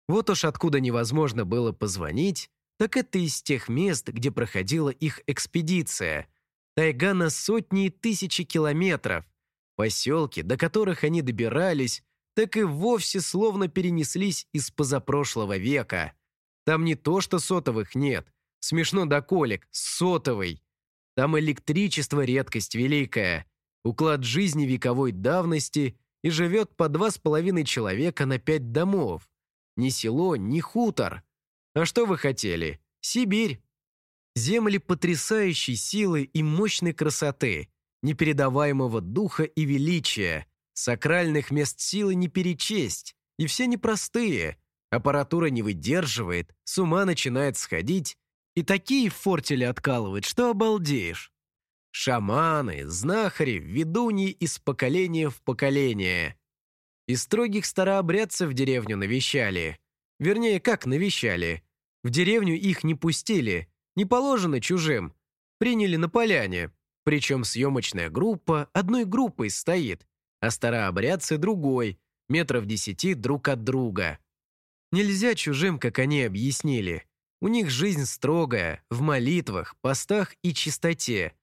Вот уж откуда невозможно было позвонить, так это из тех мест, где проходила их экспедиция. Тайга на сотни и тысячи километров. Поселки, до которых они добирались, так и вовсе словно перенеслись из позапрошлого века. Там не то, что сотовых нет. Смешно до колик, сотовый. Там электричество редкость великая. Уклад жизни вековой давности и живет по два с половиной человека на пять домов. Ни село, ни хутор. А что вы хотели? Сибирь. Земли потрясающей силы и мощной красоты, непередаваемого духа и величия, сакральных мест силы не перечесть, и все непростые – Аппаратура не выдерживает, с ума начинает сходить, и такие фортели откалывает, что обалдеешь. Шаманы, знахари, ведуньи из поколения в поколение. И строгих старообрядцев в деревню навещали. Вернее, как навещали. В деревню их не пустили, не положено чужим. Приняли на поляне. Причем съемочная группа одной группой стоит, а старообрядцы другой, метров десяти друг от друга. Нельзя чужим, как они объяснили. У них жизнь строгая, в молитвах, постах и чистоте.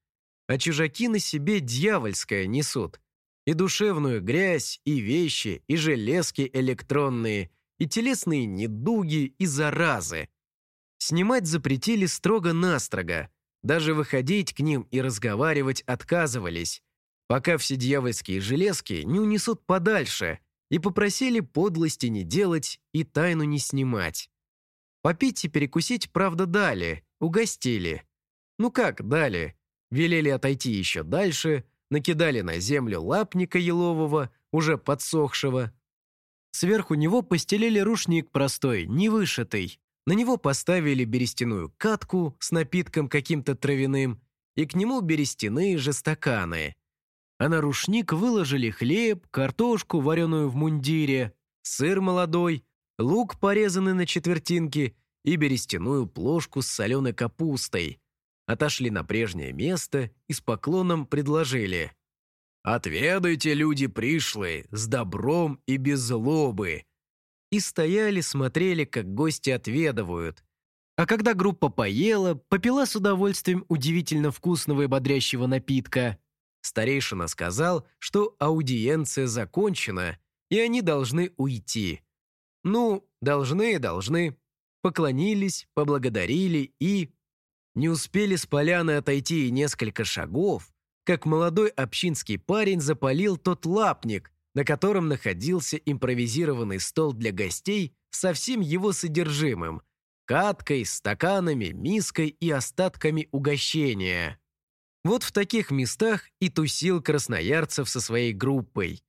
А чужаки на себе дьявольское несут. И душевную грязь, и вещи, и железки электронные, и телесные недуги, и заразы. Снимать запретили строго-настрого. Даже выходить к ним и разговаривать отказывались, пока все дьявольские железки не унесут подальше, и попросили подлости не делать и тайну не снимать. Попить и перекусить, правда, дали, угостили. Ну как дали? Велели отойти еще дальше, накидали на землю лапника елового, уже подсохшего. Сверху него постелили рушник простой, невышитый. На него поставили берестяную катку с напитком каким-то травяным, и к нему берестяные же стаканы а на рушник выложили хлеб, картошку, вареную в мундире, сыр молодой, лук, порезанный на четвертинки, и берестяную плошку с соленой капустой. Отошли на прежнее место и с поклоном предложили. «Отведайте, люди пришлые, с добром и без злобы!» И стояли, смотрели, как гости отведывают. А когда группа поела, попила с удовольствием удивительно вкусного и бодрящего напитка – Старейшина сказал, что аудиенция закончена, и они должны уйти. Ну, должны, должны. Поклонились, поблагодарили и... Не успели с поляны отойти несколько шагов, как молодой общинский парень запалил тот лапник, на котором находился импровизированный стол для гостей со всем его содержимым – каткой, стаканами, миской и остатками угощения. Вот в таких местах и тусил Красноярцев со своей группой.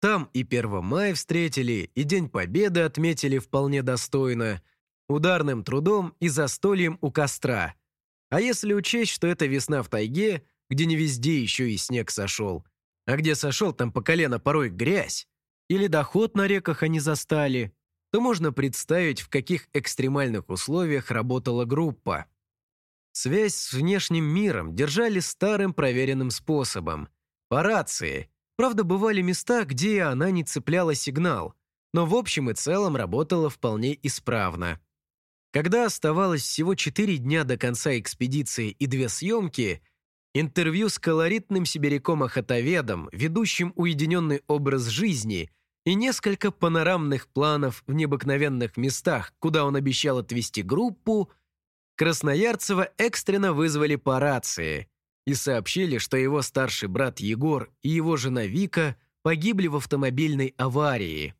Там и 1 мая встретили, и День Победы отметили вполне достойно, ударным трудом и застольем у костра. А если учесть, что это весна в тайге, где не везде еще и снег сошел, а где сошел, там по колено порой грязь, или доход на реках они застали, то можно представить, в каких экстремальных условиях работала группа. Связь с внешним миром держали старым проверенным способом – по рации. Правда, бывали места, где она не цепляла сигнал, но в общем и целом работала вполне исправно. Когда оставалось всего 4 дня до конца экспедиции и две съемки, интервью с колоритным сибиряком-охотоведом, ведущим уединенный образ жизни и несколько панорамных планов в необыкновенных местах, куда он обещал отвезти группу – Красноярцева экстренно вызвали по рации и сообщили, что его старший брат Егор и его жена Вика погибли в автомобильной аварии.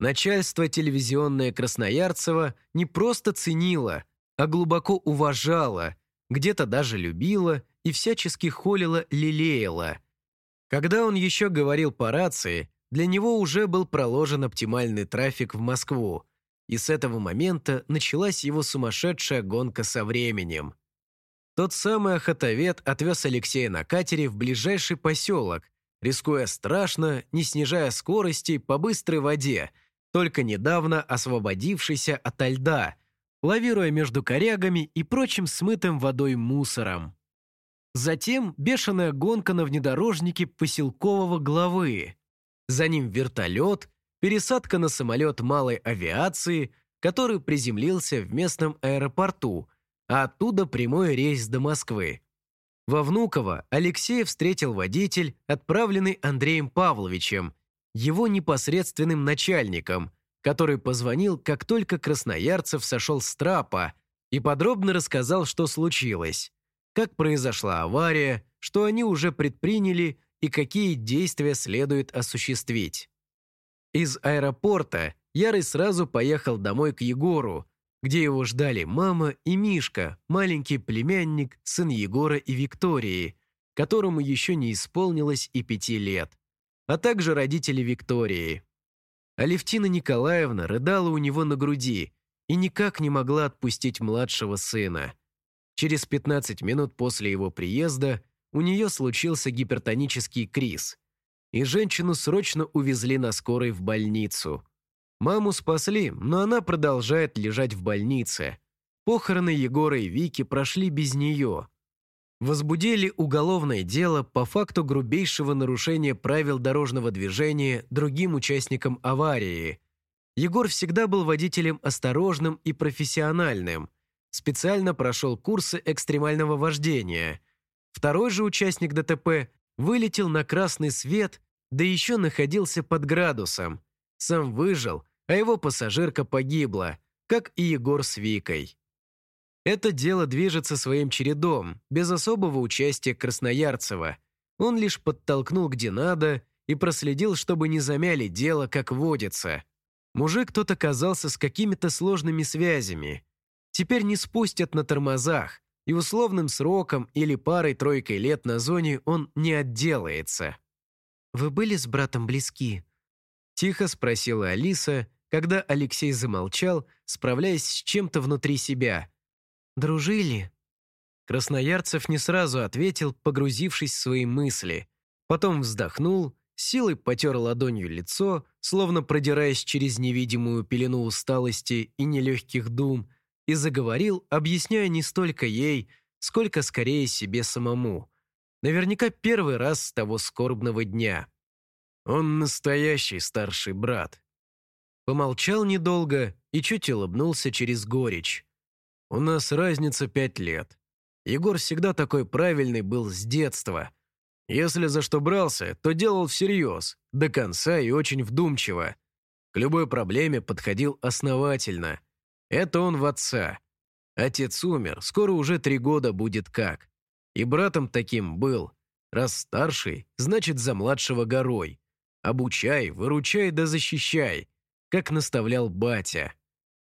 Начальство телевизионное Красноярцева не просто ценило, а глубоко уважало, где-то даже любило и всячески холило, лелеяло. Когда он еще говорил по рации, для него уже был проложен оптимальный трафик в Москву, и с этого момента началась его сумасшедшая гонка со временем. Тот самый охотовед отвез Алексея на катере в ближайший поселок, рискуя страшно, не снижая скорости по быстрой воде, только недавно освободившийся ото льда, лавируя между корягами и прочим смытым водой мусором. Затем бешеная гонка на внедорожнике поселкового главы. За ним вертолет, пересадка на самолет малой авиации, который приземлился в местном аэропорту, а оттуда прямой рейс до Москвы. Во Внуково Алексея встретил водитель, отправленный Андреем Павловичем, его непосредственным начальником, который позвонил, как только Красноярцев сошел с трапа и подробно рассказал, что случилось, как произошла авария, что они уже предприняли и какие действия следует осуществить. Из аэропорта Ярый сразу поехал домой к Егору, где его ждали мама и Мишка, маленький племянник, сын Егора и Виктории, которому еще не исполнилось и пяти лет, а также родители Виктории. Алевтина Николаевна рыдала у него на груди и никак не могла отпустить младшего сына. Через 15 минут после его приезда у нее случился гипертонический криз, и женщину срочно увезли на скорой в больницу. Маму спасли, но она продолжает лежать в больнице. Похороны Егора и Вики прошли без нее. Возбудили уголовное дело по факту грубейшего нарушения правил дорожного движения другим участникам аварии. Егор всегда был водителем осторожным и профессиональным. Специально прошел курсы экстремального вождения – Второй же участник ДТП вылетел на красный свет, да еще находился под градусом. Сам выжил, а его пассажирка погибла, как и Егор с Викой. Это дело движется своим чередом, без особого участия Красноярцева. Он лишь подтолкнул где надо и проследил, чтобы не замяли дело, как водится. Мужик тот оказался с какими-то сложными связями. Теперь не спустят на тормозах, и условным сроком или парой-тройкой лет на зоне он не отделается. «Вы были с братом близки?» Тихо спросила Алиса, когда Алексей замолчал, справляясь с чем-то внутри себя. «Дружили?» Красноярцев не сразу ответил, погрузившись в свои мысли. Потом вздохнул, силой потер ладонью лицо, словно продираясь через невидимую пелену усталости и нелегких дум – и заговорил, объясняя не столько ей, сколько скорее себе самому. Наверняка первый раз с того скорбного дня. Он настоящий старший брат. Помолчал недолго и чуть улыбнулся через горечь. У нас разница пять лет. Егор всегда такой правильный был с детства. Если за что брался, то делал всерьез, до конца и очень вдумчиво. К любой проблеме подходил основательно – это он в отца. Отец умер, скоро уже три года будет как. И братом таким был. Раз старший, значит за младшего горой. Обучай, выручай да защищай, как наставлял батя.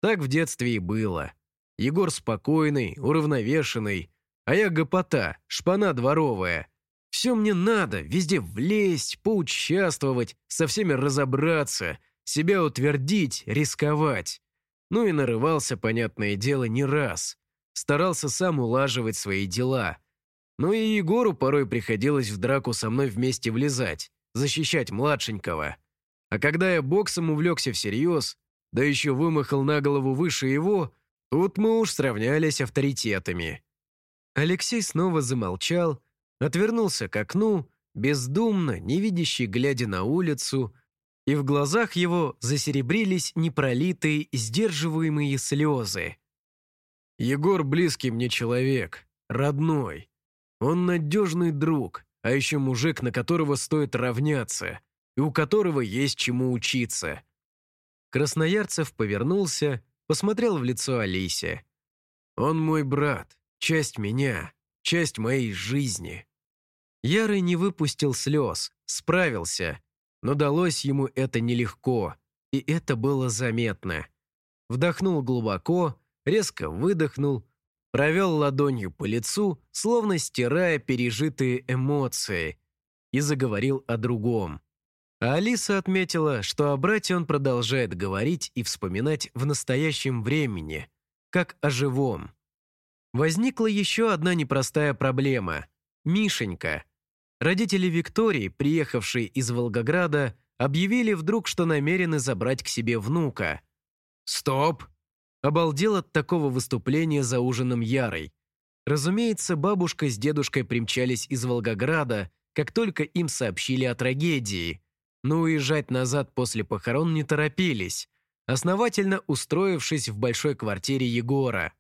Так в детстве и было. Егор спокойный, уравновешенный, а я гопота, шпана дворовая. Все мне надо, везде влезть, поучаствовать, со всеми разобраться, себя утвердить, рисковать. Ну и нарывался, понятное дело, не раз. Старался сам улаживать свои дела. Ну и Егору порой приходилось в драку со мной вместе влезать, защищать младшенького. А когда я боксом увлекся всерьез, да еще вымахал на голову выше его, тут мы уж сравнялись авторитетами. Алексей снова замолчал, отвернулся к окну, бездумно, невидящий, глядя на улицу, и в глазах его засеребрились непролитые, сдерживаемые слезы. «Егор близкий мне человек, родной. Он надежный друг, а еще мужик, на которого стоит равняться, и у которого есть чему учиться». Красноярцев повернулся, посмотрел в лицо Алисе. «Он мой брат, часть меня, часть моей жизни». Ярый не выпустил слез, справился, но далось ему это нелегко, и это было заметно. Вдохнул глубоко, резко выдохнул, провел ладонью по лицу, словно стирая пережитые эмоции, и заговорил о другом. А Алиса отметила, что о брате он продолжает говорить и вспоминать в настоящем времени, как о живом. Возникла еще одна непростая проблема. Мишенька – Родители Виктории, приехавшие из Волгограда, объявили вдруг, что намерены забрать к себе внука. «Стоп!» Обалдел от такого выступления за ужином Ярой. Разумеется, бабушка с дедушкой примчались из Волгограда, как только им сообщили о трагедии. Но уезжать назад после похорон не торопились, основательно устроившись в большой квартире Егора.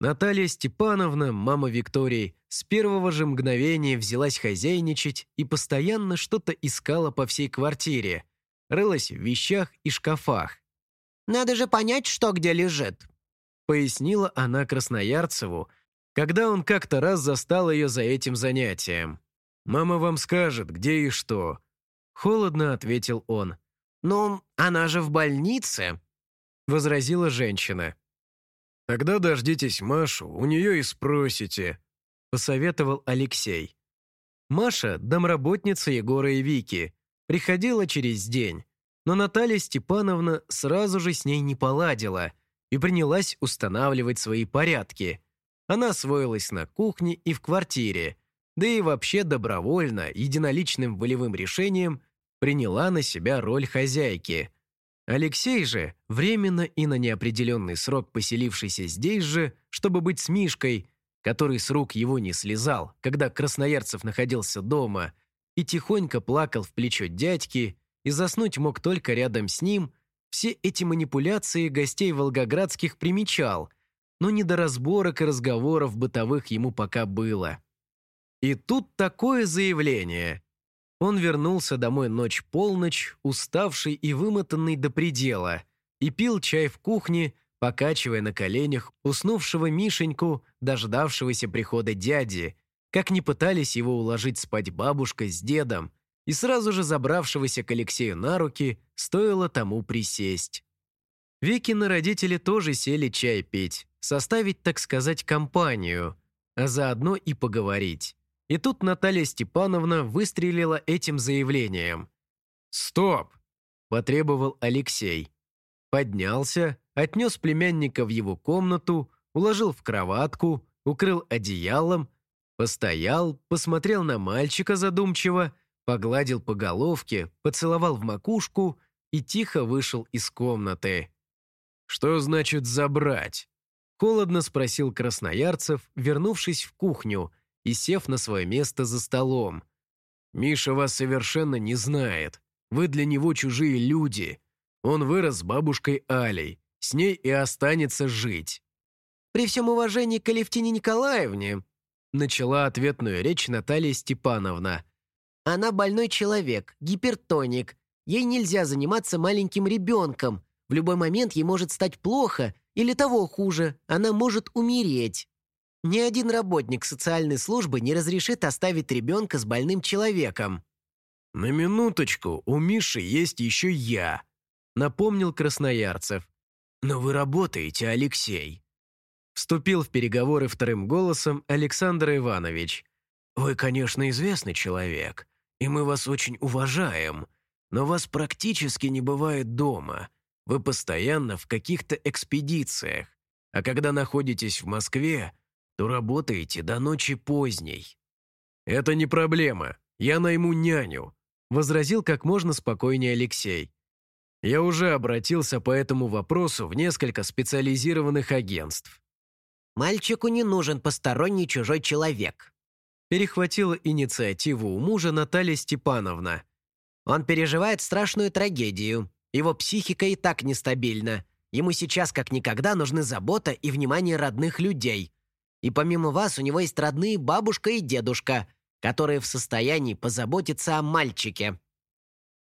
Наталья Степановна, мама Виктории, с первого же мгновения взялась хозяйничать и постоянно что-то искала по всей квартире, рылась в вещах и шкафах. Надо же понять, что где лежит», — пояснила она Красноярцеву, когда он как-то раз застал ее за этим занятием. «Мама вам скажет, где и что», — холодно ответил он. «Ну, она же в больнице», — возразила женщина. «Тогда дождитесь Машу, у нее и спросите», — посоветовал Алексей. Маша, домработница Егора и Вики, приходила через день, но Наталья Степановна сразу же с ней не поладила и принялась устанавливать свои порядки. Она освоилась на кухне и в квартире, да и вообще добровольно, единоличным волевым решением приняла на себя роль хозяйки. Алексей же, временно и на неопределенный срок поселившийся здесь же, чтобы быть с Мишкой, который с рук его не слезал, когда Красноярцев находился дома, и тихонько плакал в плечо дядьки, и заснуть мог только рядом с ним, все эти манипуляции гостей волгоградских примечал, но не до разборок и разговоров бытовых ему пока было. И тут такое заявление. Он вернулся домой ночь-полночь, уставший и вымотанный до предела, и пил чай в кухне, покачивая на коленях уснувшего Мишеньку, дождавшегося прихода дяди, как не пытались его уложить спать бабушка с дедом, и сразу же забравшегося к Алексею на руки, стоило тому присесть. Викины родители тоже сели чай пить, составить, так сказать, компанию, а заодно и поговорить. И тут Наталья Степановна выстрелила этим заявлением. «Стоп!» – потребовал Алексей. Поднялся, отнес племянника в его комнату, уложил в кроватку, укрыл одеялом, постоял, посмотрел на мальчика задумчиво, погладил по головке, поцеловал в макушку и тихо вышел из комнаты. «Что значит забрать?» Холодно спросил Красноярцев, вернувшись в кухню и сев на свое место за столом. «Миша вас совершенно не знает. Вы для него чужие люди. Он вырос с бабушкой Алей. С ней и останется жить». «При всем уважении к Алевтине Николаевне», начала ответную речь Наталья Степановна. «Она больной человек, гипертоник. Ей нельзя заниматься маленьким ребенком. В любой момент ей может стать плохо, или того хуже, она может умереть. Ни один работник социальной службы не разрешит оставить ребенка с больным человеком». «На минуточку, у Миши есть еще я», — напомнил Красноярцев. «Но вы работаете, Алексей». Вступил в переговоры вторым голосом Александр Иванович. «Вы, конечно, известный человек, и мы вас очень уважаем, но вас практически не бывает дома. Вы постоянно в каких-то экспедициях, а когда находитесь в Москве, то работаете до ночи поздней». «Это не проблема, я найму няню», – возразил как можно спокойнее Алексей. Я уже обратился по этому вопросу в несколько специализированных агентств. «Мальчику не нужен посторонний чужой человек», перехватила инициативу у мужа Наталья Степановна. «Он переживает страшную трагедию. Его психика и так нестабильна. Ему сейчас как никогда нужны забота и внимание родных людей. И помимо вас у него есть родные бабушка и дедушка, которые в состоянии позаботиться о мальчике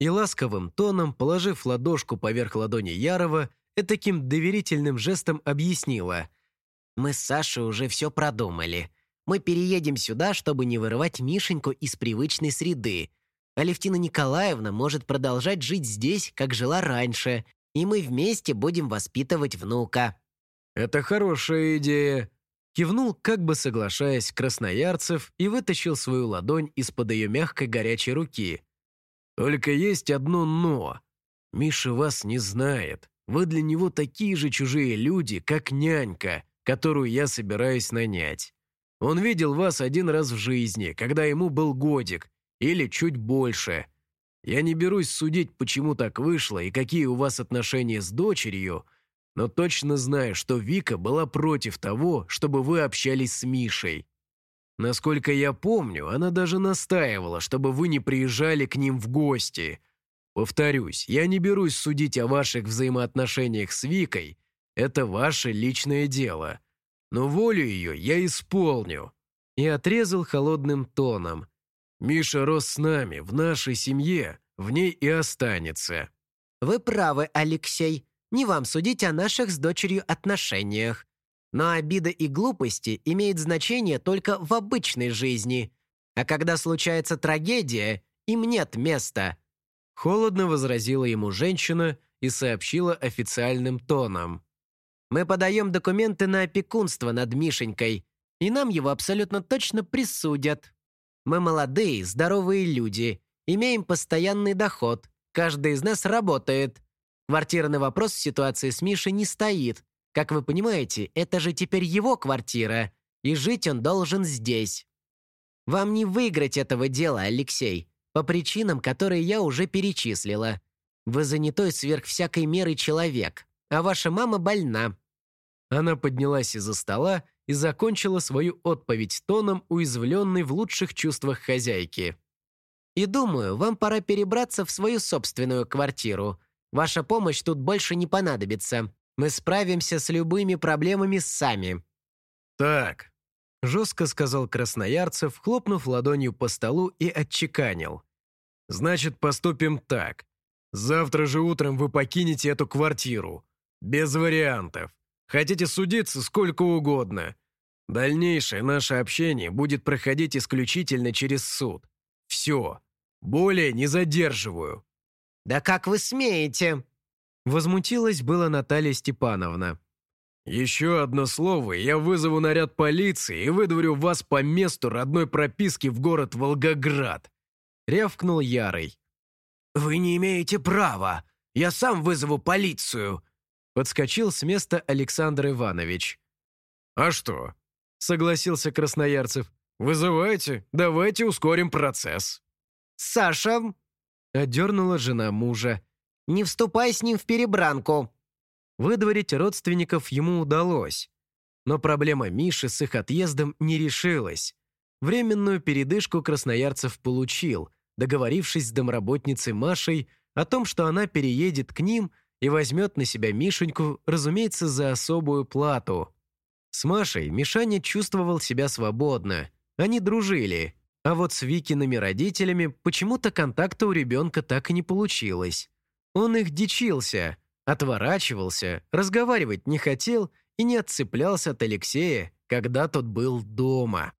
и ласковым тоном, положив ладошку поверх ладони Ярова, таким доверительным жестом объяснила. «Мы с Сашей уже все продумали. Мы переедем сюда, чтобы не вырывать Мишеньку из привычной среды. Алевтина Николаевна может продолжать жить здесь, как жила раньше, и мы вместе будем воспитывать внука». «Это хорошая идея», Кивнул, как бы соглашаясь, Красноярцев и вытащил свою ладонь из-под ее мягкой горячей руки. Только есть одно «но». Миша вас не знает. Вы для него такие же чужие люди, как нянька, которую я собираюсь нанять. Он видел вас один раз в жизни, когда ему был годик, или чуть больше. Я не берусь судить, почему так вышло и какие у вас отношения с дочерью, но точно знаю, что Вика была против того, чтобы вы общались с Мишей. Насколько я помню, она даже настаивала, чтобы вы не приезжали к ним в гости. Повторюсь, я не берусь судить о ваших взаимоотношениях с Викой. Это ваше личное дело. Но волю ее я исполню». И отрезал холодным тоном. «Миша рос с нами, в нашей семье, в ней и останется». «Вы правы, Алексей. Не вам судить о наших с дочерью отношениях. Но обида и глупости имеют значение только в обычной жизни. А когда случается трагедия, им нет места». Холодно возразила ему женщина и сообщила официальным тоном. «Мы подаем документы на опекунство над Мишенькой, и нам его абсолютно точно присудят. Мы молодые, здоровые люди, имеем постоянный доход, каждый из нас работает. Квартирный вопрос в ситуации с Мишей не стоит. Как вы понимаете, это же теперь его квартира, и жить он должен здесь. Вам не выиграть этого дела, Алексей, по причинам, которые я уже перечислила. Вы занятой сверх всякой меры человек, а ваша мама больна». Она поднялась из-за стола и закончила свою отповедь тоном, уязвленной в лучших чувствах хозяйки. «И думаю, вам пора перебраться в свою собственную квартиру. Ваша помощь тут больше не понадобится. Мы справимся с любыми проблемами сами». «Так», — жестко сказал Красноярцев, хлопнув ладонью по столу и отчеканил. «Значит, поступим так. Завтра же утром вы покинете эту квартиру. Без вариантов. Хотите судиться сколько угодно. Дальнейшее наше общение будет проходить исключительно через суд. Все. Более не задерживаю». «Да как вы смеете?» Возмутилась была Наталья Степановна. «Еще одно слово, я вызову наряд полиции и выдворю вас по месту родной прописки в город Волгоград», — рявкнул Ярый. «Вы не имеете права. Я сам вызову полицию», — подскочил с места Александр Иванович. «А что?» — согласился Красноярцев. «Вызывайте, давайте ускорим процесс». «Саша!» — одернула жена мужа. Не вступай с ним в перебранку». Выдворить родственников ему удалось. Но проблема Миши с их отъездом не решилась. Временную передышку Красноярцев получил, договорившись с домработницей Машей о том, что она переедет к ним и возьмет на себя Мишеньку, разумеется, за особую плату. С Машей Мишаня чувствовал себя свободно. Они дружили. А вот с Викиными родителями почему-то контакта у ребенка так и не получилось. Он их дичился, отворачивался, разговаривать не хотел и не отцеплялся от Алексея, когда тот был дома.